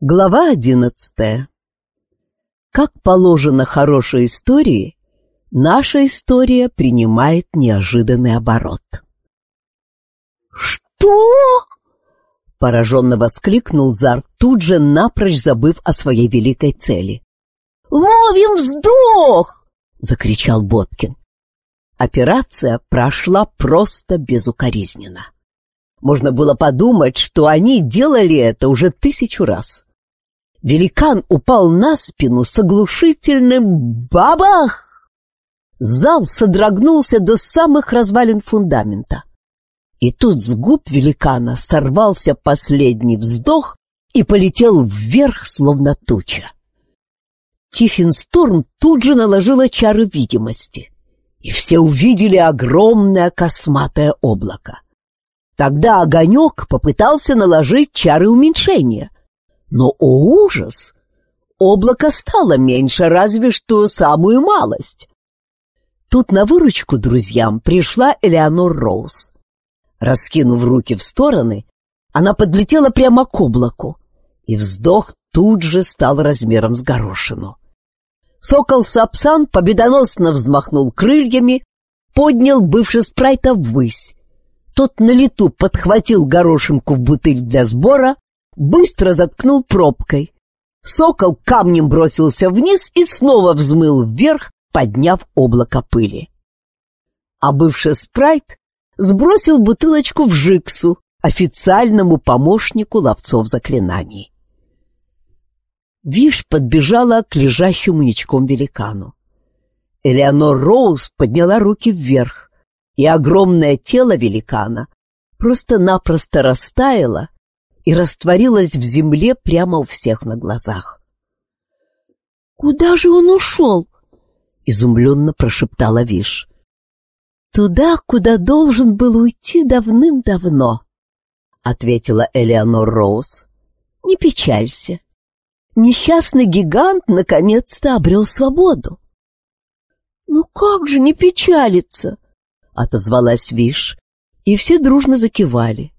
Глава одиннадцатая. Как положено хорошей истории, наша история принимает неожиданный оборот. «Что?» — пораженно воскликнул Зар, тут же напрочь забыв о своей великой цели. «Ловим вздох!» — закричал Боткин. Операция прошла просто безукоризненно. Можно было подумать, что они делали это уже тысячу раз. Великан упал на спину с оглушительным «бабах!». Зал содрогнулся до самых развалин фундамента. И тут с губ великана сорвался последний вздох и полетел вверх, словно туча. Тиффинсторм тут же наложила чары видимости, и все увидели огромное косматое облако. Тогда огонек попытался наложить чары уменьшения — но, о ужас! Облако стало меньше, разве что самую малость. Тут на выручку друзьям пришла Элеонор Роуз. Раскинув руки в стороны, она подлетела прямо к облаку, и вздох тут же стал размером с горошину. Сокол Сапсан победоносно взмахнул крыльями, поднял бывший спрайта ввысь. Тот на лету подхватил горошинку в бутыль для сбора, быстро заткнул пробкой. Сокол камнем бросился вниз и снова взмыл вверх, подняв облако пыли. А бывший спрайт сбросил бутылочку в Жиксу, официальному помощнику ловцов заклинаний. Виш подбежала к лежащему ничком великану. Элеонор Роуз подняла руки вверх, и огромное тело великана просто-напросто растаяло, и растворилась в земле прямо у всех на глазах. «Куда же он ушел?» — изумленно прошептала Виш. «Туда, куда должен был уйти давным-давно», — ответила Элеонор Роуз. «Не печалься. Несчастный гигант наконец-то обрел свободу». «Ну как же не печалиться?» — отозвалась Виш, и все дружно закивали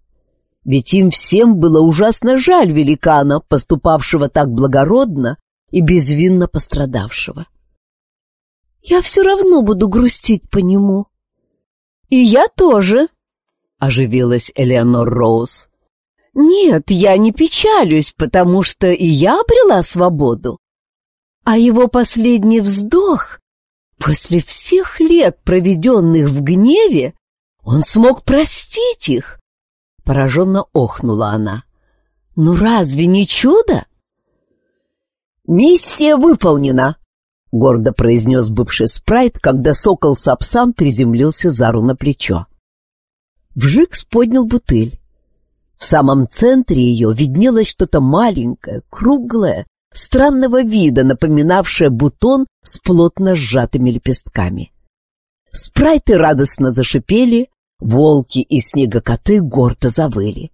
ведь им всем было ужасно жаль великана, поступавшего так благородно и безвинно пострадавшего. «Я все равно буду грустить по нему». «И я тоже», — оживилась Элеонор Роуз. «Нет, я не печалюсь, потому что и я обрела свободу. А его последний вздох, после всех лет, проведенных в гневе, он смог простить их, Пораженно охнула она. «Ну разве не чудо?» «Миссия выполнена!» — гордо произнес бывший спрайт, когда сокол Сапсан приземлился Зару на плечо. Вжикс поднял бутыль. В самом центре ее виднелось что-то маленькое, круглое, странного вида, напоминавшее бутон с плотно сжатыми лепестками. Спрайты радостно зашипели, Волки и снегокоты гордо завыли.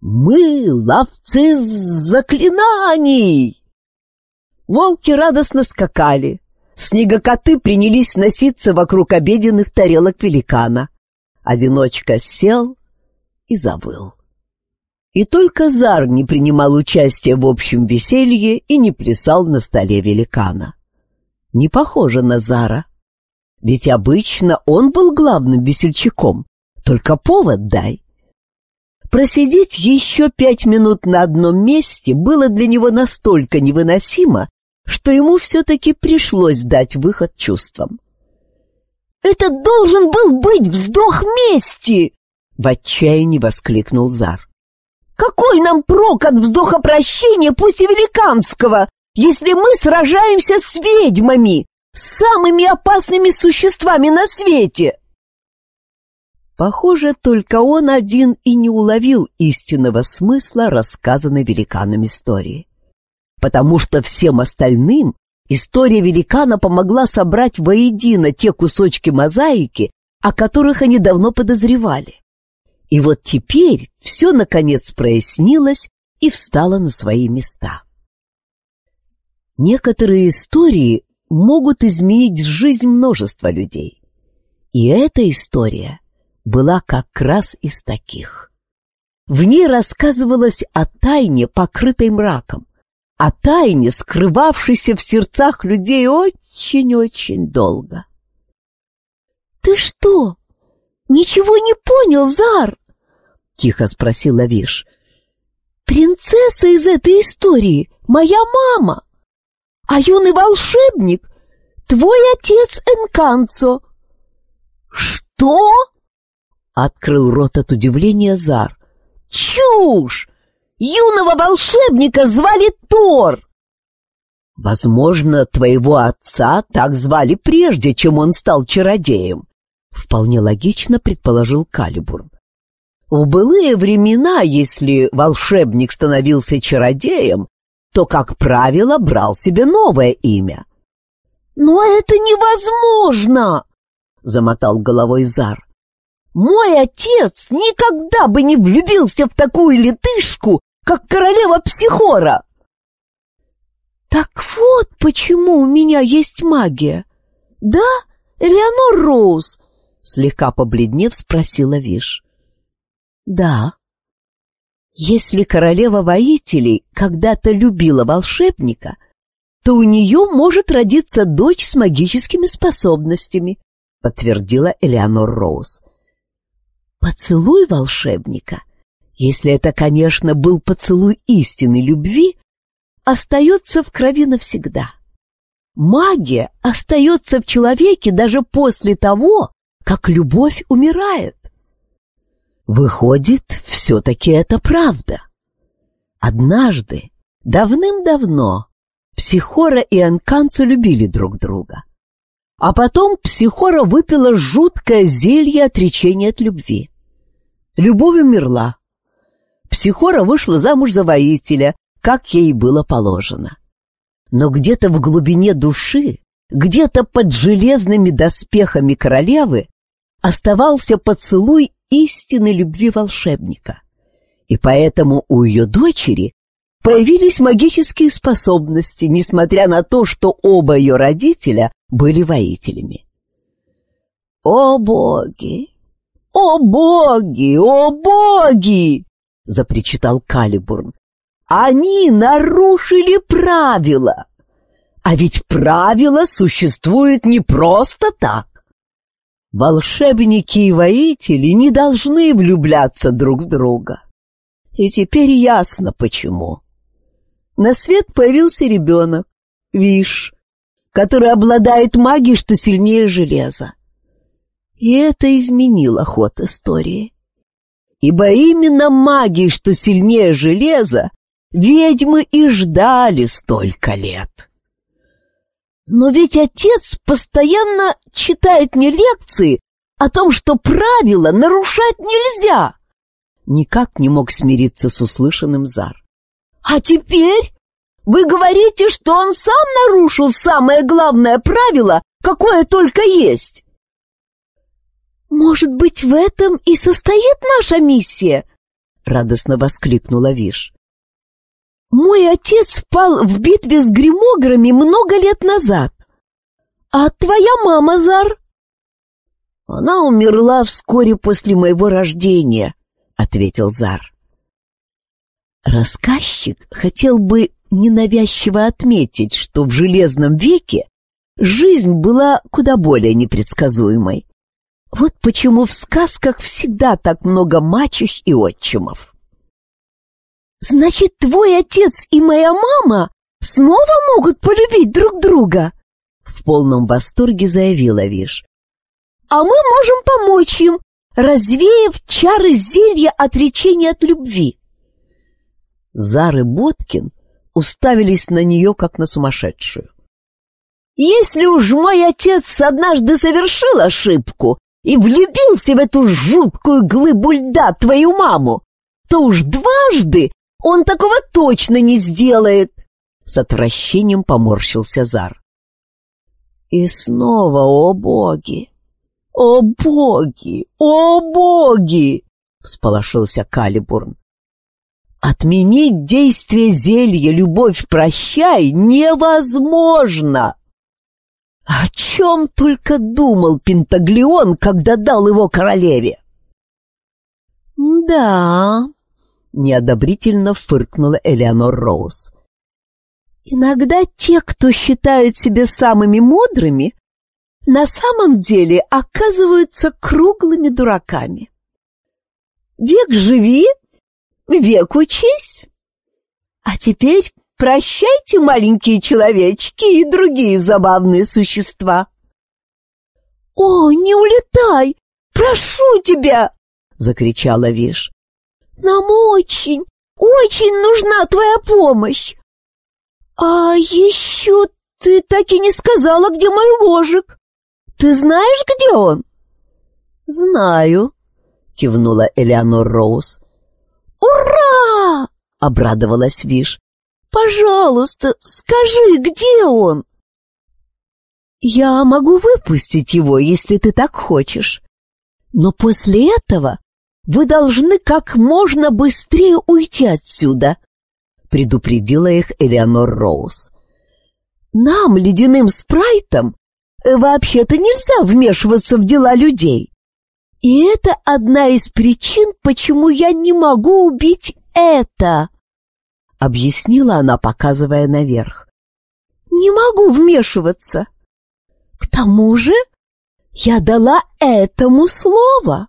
«Мы ловцы заклинаний!» Волки радостно скакали. Снегокоты принялись носиться вокруг обеденных тарелок великана. Одиночка сел и завыл. И только Зар не принимал участия в общем веселье и не плясал на столе великана. Не похоже на Зара. Ведь обычно он был главным весельчаком. Только повод дай. Просидеть еще пять минут на одном месте было для него настолько невыносимо, что ему все-таки пришлось дать выход чувствам. «Это должен был быть вздох мести!» — в отчаянии воскликнул Зар. «Какой нам прок от вздоха прощения, пусть и великанского, если мы сражаемся с ведьмами? Самыми опасными существами на свете!» Похоже, только он один и не уловил истинного смысла рассказанной великаном истории. Потому что всем остальным история великана помогла собрать воедино те кусочки мозаики, о которых они давно подозревали. И вот теперь все наконец прояснилось и встало на свои места. Некоторые истории могут изменить жизнь множества людей. И эта история была как раз из таких. В ней рассказывалось о тайне, покрытой мраком, о тайне, скрывавшейся в сердцах людей очень-очень долго. «Ты что, ничего не понял, Зар?» — тихо спросила Виш. «Принцесса из этой истории — моя мама, а юный волшебник — твой отец Энканцо». «Что?» — открыл рот от удивления Зар. «Чушь! Юного волшебника звали Тор!» «Возможно, твоего отца так звали прежде, чем он стал чародеем», — вполне логично предположил Калибурн. В былые времена, если волшебник становился чародеем, то, как правило, брал себе новое имя. «Но это невозможно!» — замотал головой Зар. «Мой отец никогда бы не влюбился в такую летышку, как королева Психора!» «Так вот почему у меня есть магия. Да, Элеонор Роуз?» Слегка побледнев спросила Виш. Да. Если королева воителей когда-то любила волшебника, то у нее может родиться дочь с магическими способностями, подтвердила Элеонор Роуз. Поцелуй волшебника, если это, конечно, был поцелуй истинной любви, остается в крови навсегда. Магия остается в человеке даже после того, как любовь умирает. Выходит, все-таки это правда. Однажды, давным-давно, Психора и Анканца любили друг друга. А потом Психора выпила жуткое зелье отречения от любви. Любовь умерла. Психора вышла замуж за воителя, как ей было положено. Но где-то в глубине души, где-то под железными доспехами королевы оставался поцелуй истинной любви волшебника. И поэтому у ее дочери появились магические способности, несмотря на то, что оба ее родителя были воителями. «О боги! О боги! О боги!» — запричитал Калибурн. «Они нарушили правила! А ведь правила существуют не просто так. Волшебники и воители не должны влюбляться друг в друга. И теперь ясно почему. На свет появился ребенок, Виш, который обладает магией, что сильнее железа. И это изменило ход истории. Ибо именно магии, что сильнее железа, ведьмы и ждали столько лет. Но ведь отец постоянно читает мне лекции о том, что правила нарушать нельзя. Никак не мог смириться с услышанным Зар. А теперь вы говорите, что он сам нарушил самое главное правило, какое только есть. Может быть, в этом и состоит наша миссия? Радостно воскликнула Виш. Мой отец пал в битве с гримограми много лет назад. А твоя мама, Зар? Она умерла вскоре после моего рождения, ответил Зар. Рассказчик хотел бы ненавязчиво отметить, что в Железном веке жизнь была куда более непредсказуемой. Вот почему в сказках всегда так много мачех и отчимов. Значит, твой отец и моя мама снова могут полюбить друг друга? В полном восторге заявила Виш. А мы можем помочь им, развеяв чары зелья отречения от любви. Зар и Боткин уставились на нее, как на сумасшедшую. Если уж мой отец однажды совершил ошибку и влюбился в эту жуткую глыбу льда, твою маму, то уж дважды он такого точно не сделает!» С отвращением поморщился Зар. И снова, о боги! О боги! О боги! Всполошился Калибурн. Отменить действие зелья «Любовь, прощай» невозможно! О чем только думал Пентаглион, когда дал его королеве? Да, неодобрительно фыркнула Элеонор Роуз. Иногда те, кто считают себя самыми мудрыми, на самом деле оказываются круглыми дураками. Век живи, век учись. А теперь прощайте, маленькие человечки и другие забавные существа. «О, не улетай! Прошу тебя!» — закричала Виш. «Нам очень, очень нужна твоя помощь! А еще ты так и не сказала, где мой ложик. Ты знаешь, где он?» «Знаю», — кивнула Элеонор Роуз. «Ура!» — обрадовалась Виш. «Пожалуйста, скажи, где он?» «Я могу выпустить его, если ты так хочешь. Но после этого вы должны как можно быстрее уйти отсюда», — предупредила их Элеонор Роуз. «Нам, ледяным спрайтам, вообще-то нельзя вмешиваться в дела людей. И это одна из причин, почему я не могу убить это», — объяснила она, показывая наверх. «Не могу вмешиваться. К тому же я дала этому слово».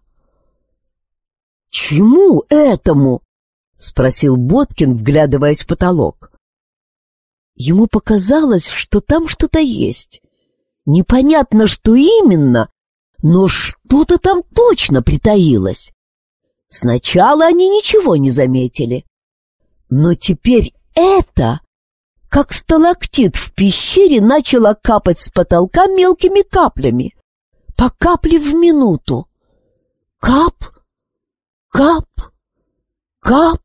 «Чему этому?» — спросил Боткин, вглядываясь в потолок. Ему показалось, что там что-то есть. Непонятно, что именно, но что-то там точно притаилось. Сначала они ничего не заметили. Но теперь это, как сталактит в пещере, начало капать с потолка мелкими каплями, по капле в минуту. Кап, кап, кап.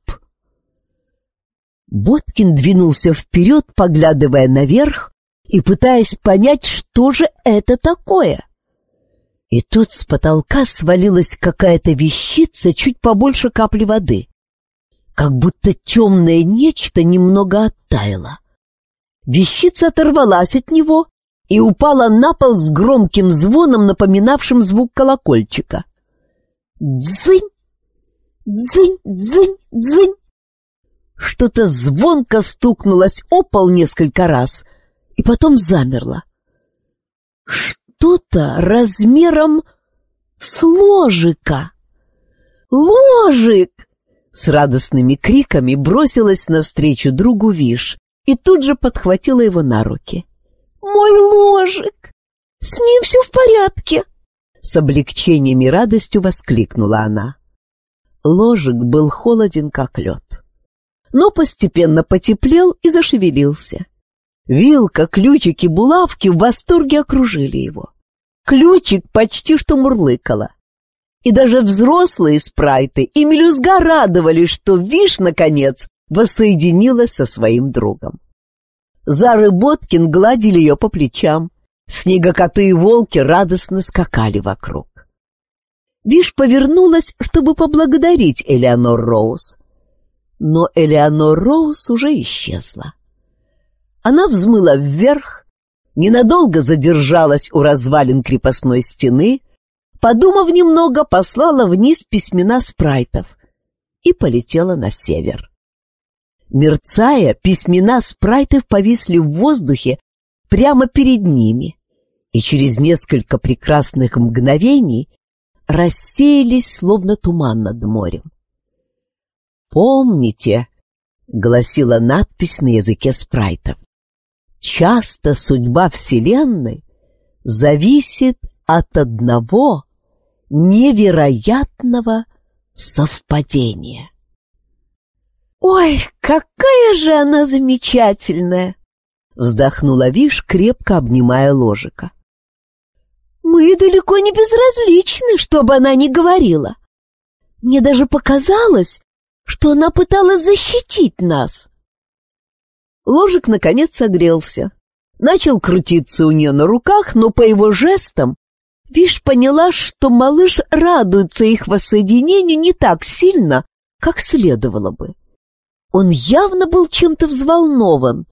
Боткин двинулся вперед, поглядывая наверх и пытаясь понять, что же это такое. И тут с потолка свалилась какая-то вещица чуть побольше капли воды. Как будто темное нечто немного оттаяло. Вещица оторвалась от него и упала на пол с громким звоном, напоминавшим звук колокольчика. «Дзынь! Дзынь! Дзынь! Дзынь!» Что-то звонко стукнулось о пол несколько раз и потом замерло. Что-то размером с ложика. «Ложик!» С радостными криками бросилась навстречу другу Виш и тут же подхватила его на руки. «Мой ложик! С ним все в порядке!» С облегчением и радостью воскликнула она. Ложик был холоден, как лед но постепенно потеплел и зашевелился. Вилка, ключик и булавки в восторге окружили его. Ключик почти что мурлыкала. И даже взрослые спрайты и мелюзга радовались, что Виш, наконец, воссоединилась со своим другом. Зары Боткин гладили ее по плечам. Снегокоты и волки радостно скакали вокруг. Виш повернулась, чтобы поблагодарить Элеонор Роуз но Элеонор Роуз уже исчезла. Она взмыла вверх, ненадолго задержалась у развалин крепостной стены, подумав немного, послала вниз письмена спрайтов и полетела на север. Мерцая, письмена спрайтов повисли в воздухе прямо перед ними и через несколько прекрасных мгновений рассеялись, словно туман над морем. «Помните», — гласила надпись на языке спрайтов, «часто судьба Вселенной зависит от одного невероятного совпадения». «Ой, какая же она замечательная!» — вздохнула Виш, крепко обнимая ложика. «Мы далеко не безразличны, чтобы она не говорила. Мне даже показалось, что она пыталась защитить нас. Ложик наконец согрелся. Начал крутиться у нее на руках, но по его жестам Виш поняла, что малыш радуется их воссоединению не так сильно, как следовало бы. Он явно был чем-то взволнован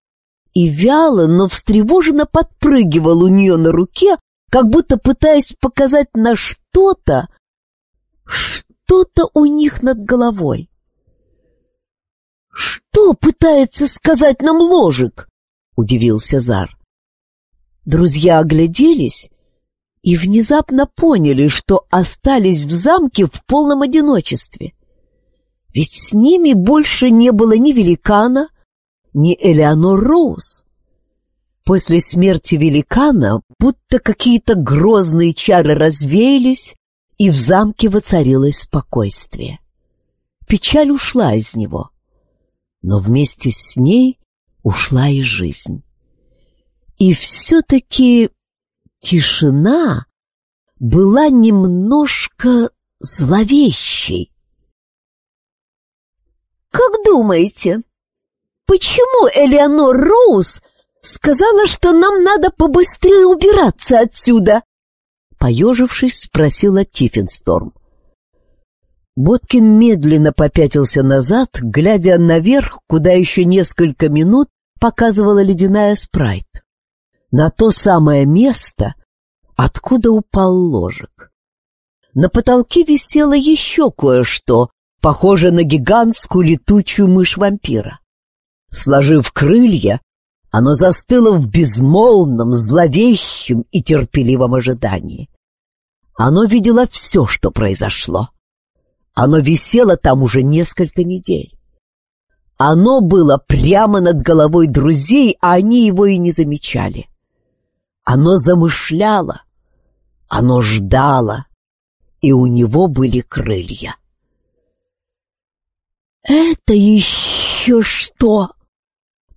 и вяло, но встревоженно подпрыгивал у нее на руке, как будто пытаясь показать на что-то, что-то у них над головой. «Что пытается сказать нам ложик?» — удивился Зар. Друзья огляделись и внезапно поняли, что остались в замке в полном одиночестве. Ведь с ними больше не было ни великана, ни Элеонор Роуз. После смерти великана будто какие-то грозные чары развеялись, и в замке воцарилось спокойствие. Печаль ушла из него, но вместе с ней ушла и жизнь. И все-таки тишина была немножко зловещей. «Как думаете, почему Элеонор Роуз сказала, что нам надо побыстрее убираться отсюда?» Поежившись, спросила Тиффинсторм. Боткин медленно попятился назад, глядя наверх, куда еще несколько минут показывала ледяная спрайт. На то самое место, откуда упал ложек. На потолке висело еще кое-что, похоже на гигантскую летучую мышь-вампира. Сложив крылья, оно застыло в безмолвном, зловещем и терпеливом ожидании. Оно видело все, что произошло. Оно висело там уже несколько недель. Оно было прямо над головой друзей, а они его и не замечали. Оно замышляло, оно ждало, и у него были крылья. «Это еще что?» —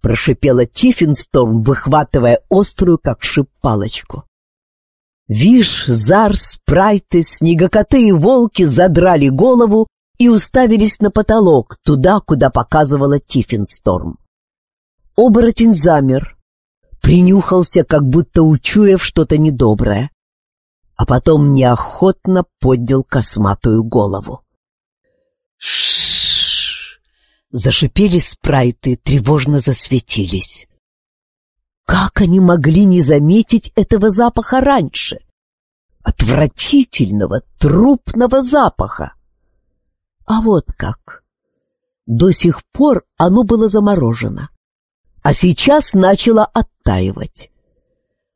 прошипела Тиффинсторм, выхватывая острую, как шип, палочку. Виш, Зар, Спрайты, Снегокоты и Волки задрали голову и уставились на потолок, туда, куда показывала Тиффинсторм. Оборотень замер, принюхался, как будто учуяв что-то недоброе, а потом неохотно поднял косматую голову. Зашипели спрайты, тревожно засветились. Как они могли не заметить этого запаха раньше? Отвратительного, трупного запаха. А вот как. До сих пор оно было заморожено, а сейчас начало оттаивать.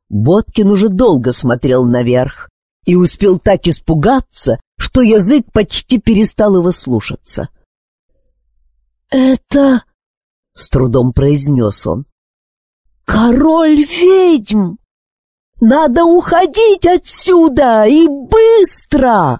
Боткин уже долго смотрел наверх и успел так испугаться, что язык почти перестал его слушаться. «Это...» — с трудом произнес он. «Король ведьм! Надо уходить отсюда и быстро!»